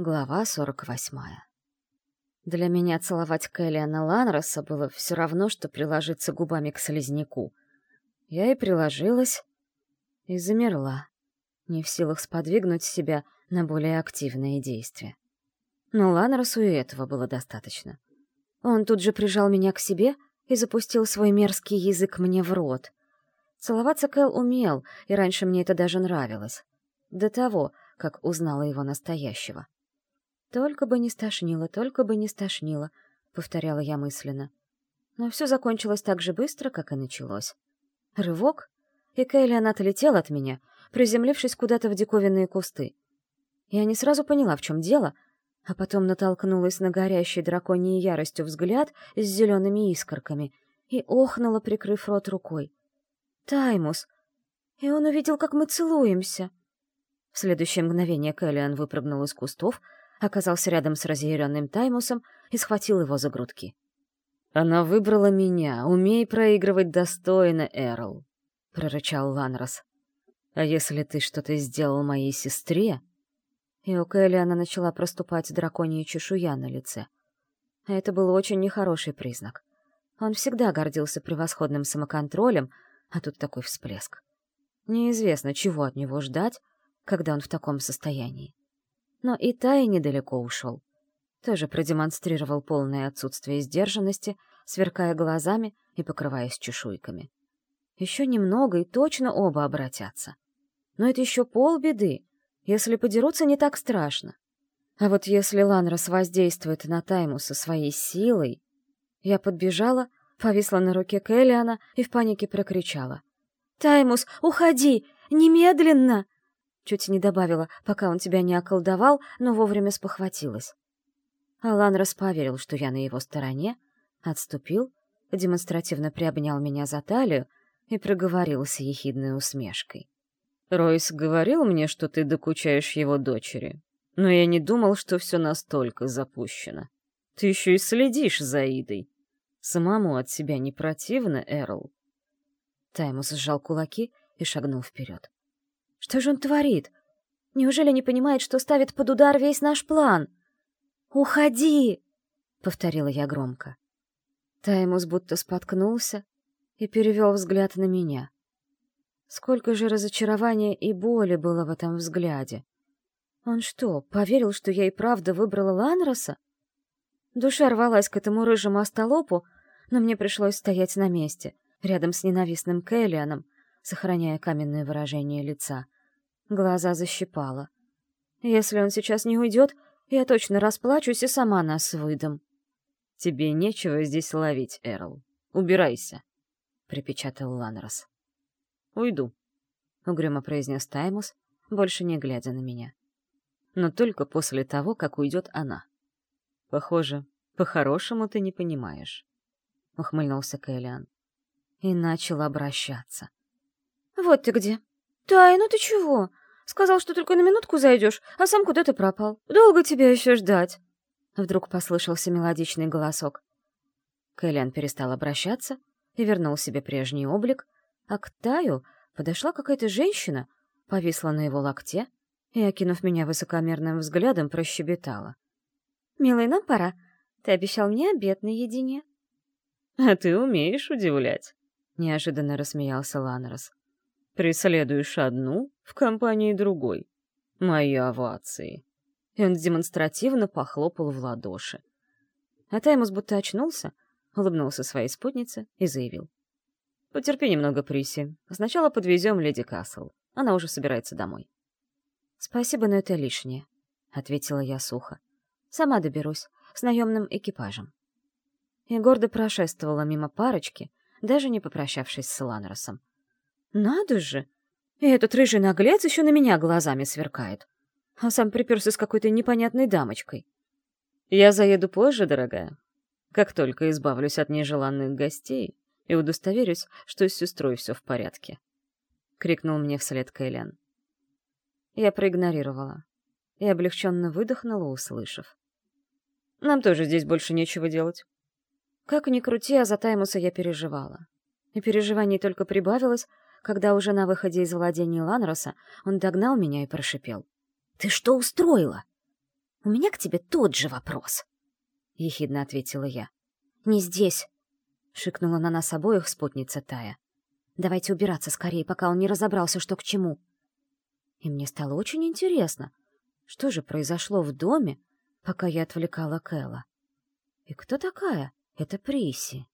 Глава 48. Для меня целовать Кэллиана Ланроса было все равно, что приложиться губами к слизняку. Я и приложилась, и замерла, не в силах сподвигнуть себя на более активные действия. Но Ланросу и этого было достаточно. Он тут же прижал меня к себе и запустил свой мерзкий язык мне в рот. Целоваться Кэл умел, и раньше мне это даже нравилось. До того, как узнала его настоящего. «Только бы не стошнило, только бы не стошнило», — повторяла я мысленно. Но все закончилось так же быстро, как и началось. Рывок, и Кейлиан отлетел от меня, приземлившись куда-то в диковинные кусты. Я не сразу поняла, в чем дело, а потом натолкнулась на горящий драконьей яростью взгляд с зелеными искорками и охнула, прикрыв рот рукой. «Таймус!» И он увидел, как мы целуемся. В следующее мгновение Кэллиан выпрыгнул из кустов, оказался рядом с разъяренным Таймусом и схватил его за грудки. «Она выбрала меня. Умей проигрывать достойно, Эрл», — прорычал Ланрос. «А если ты что-то сделал моей сестре...» И у Кэллиана начала проступать драконья чешуя на лице. Это был очень нехороший признак. Он всегда гордился превосходным самоконтролем, а тут такой всплеск. Неизвестно, чего от него ждать, когда он в таком состоянии. Но и Тай недалеко ушел. Тоже продемонстрировал полное отсутствие сдержанности, сверкая глазами и покрываясь чешуйками. Еще немного, и точно оба обратятся. Но это еще полбеды. Если подерутся, не так страшно. А вот если Ланрос воздействует на Таймуса своей силой... Я подбежала, повисла на руке Келлиана и в панике прокричала. «Таймус, уходи! Немедленно!» Чуть не добавила, пока он тебя не околдовал, но вовремя спохватилась. Алан расповерил, что я на его стороне, отступил, демонстративно приобнял меня за талию и проговорил с ехидной усмешкой. «Ройс говорил мне, что ты докучаешь его дочери, но я не думал, что все настолько запущено. Ты еще и следишь за Идой. Самому от себя не противно, Эрл?» Таймус сжал кулаки и шагнул вперед. Что же он творит? Неужели не понимает, что ставит под удар весь наш план? «Уходи!» — повторила я громко. Таймус будто споткнулся и перевел взгляд на меня. Сколько же разочарования и боли было в этом взгляде. Он что, поверил, что я и правда выбрала Ланроса? Душа рвалась к этому рыжему остолопу, но мне пришлось стоять на месте, рядом с ненавистным Кэллианом, сохраняя каменное выражение лица. Глаза защипала. Если он сейчас не уйдет, я точно расплачусь и сама нас выдам. «Тебе нечего здесь ловить, Эрл. Убирайся», — припечатал Ланрос. «Уйду», — угрюмо произнес Таймус, больше не глядя на меня. «Но только после того, как уйдет она». «Похоже, по-хорошему ты не понимаешь», — ухмыльнулся Кэллиан. И начал обращаться. «Вот ты где! Тай, ну ты чего? Сказал, что только на минутку зайдешь, а сам куда-то пропал. Долго тебя еще ждать?» Вдруг послышался мелодичный голосок. Кэлен перестал обращаться и вернул себе прежний облик, а к Таю подошла какая-то женщина, повисла на его локте и, окинув меня высокомерным взглядом, прощебетала. «Милый, нам пора. Ты обещал мне обед наедине». «А ты умеешь удивлять», — неожиданно рассмеялся Ланрос. Преследуешь одну в компании другой. Мои овации. И он демонстративно похлопал в ладоши. А Таймус будто очнулся, улыбнулся своей спутнице и заявил. «Потерпи немного, Приси. Сначала подвезем леди Касл. Она уже собирается домой». «Спасибо, но это лишнее», — ответила я сухо. «Сама доберусь, с наемным экипажем». И гордо прошествовала мимо парочки, даже не попрощавшись с Ланросом. Надо же! И этот рыжий наглец еще на меня глазами сверкает. А сам приперся с какой-то непонятной дамочкой. Я заеду позже, дорогая. Как только избавлюсь от нежеланных гостей и удостоверюсь, что с сестрой все в порядке. Крикнул мне вслед Кэлен. Я проигнорировала и облегченно выдохнула, услышав. Нам тоже здесь больше нечего делать. Как ни крути, а за Таймуса я переживала. И переживаний только прибавилось, когда уже на выходе из владения Ланроса он догнал меня и прошипел. «Ты что устроила?» «У меня к тебе тот же вопрос», — ехидно ответила я. «Не здесь», — шикнула на нас обоих спутница Тая. «Давайте убираться скорее, пока он не разобрался, что к чему». И мне стало очень интересно, что же произошло в доме, пока я отвлекала Кэлла. И кто такая эта Приси?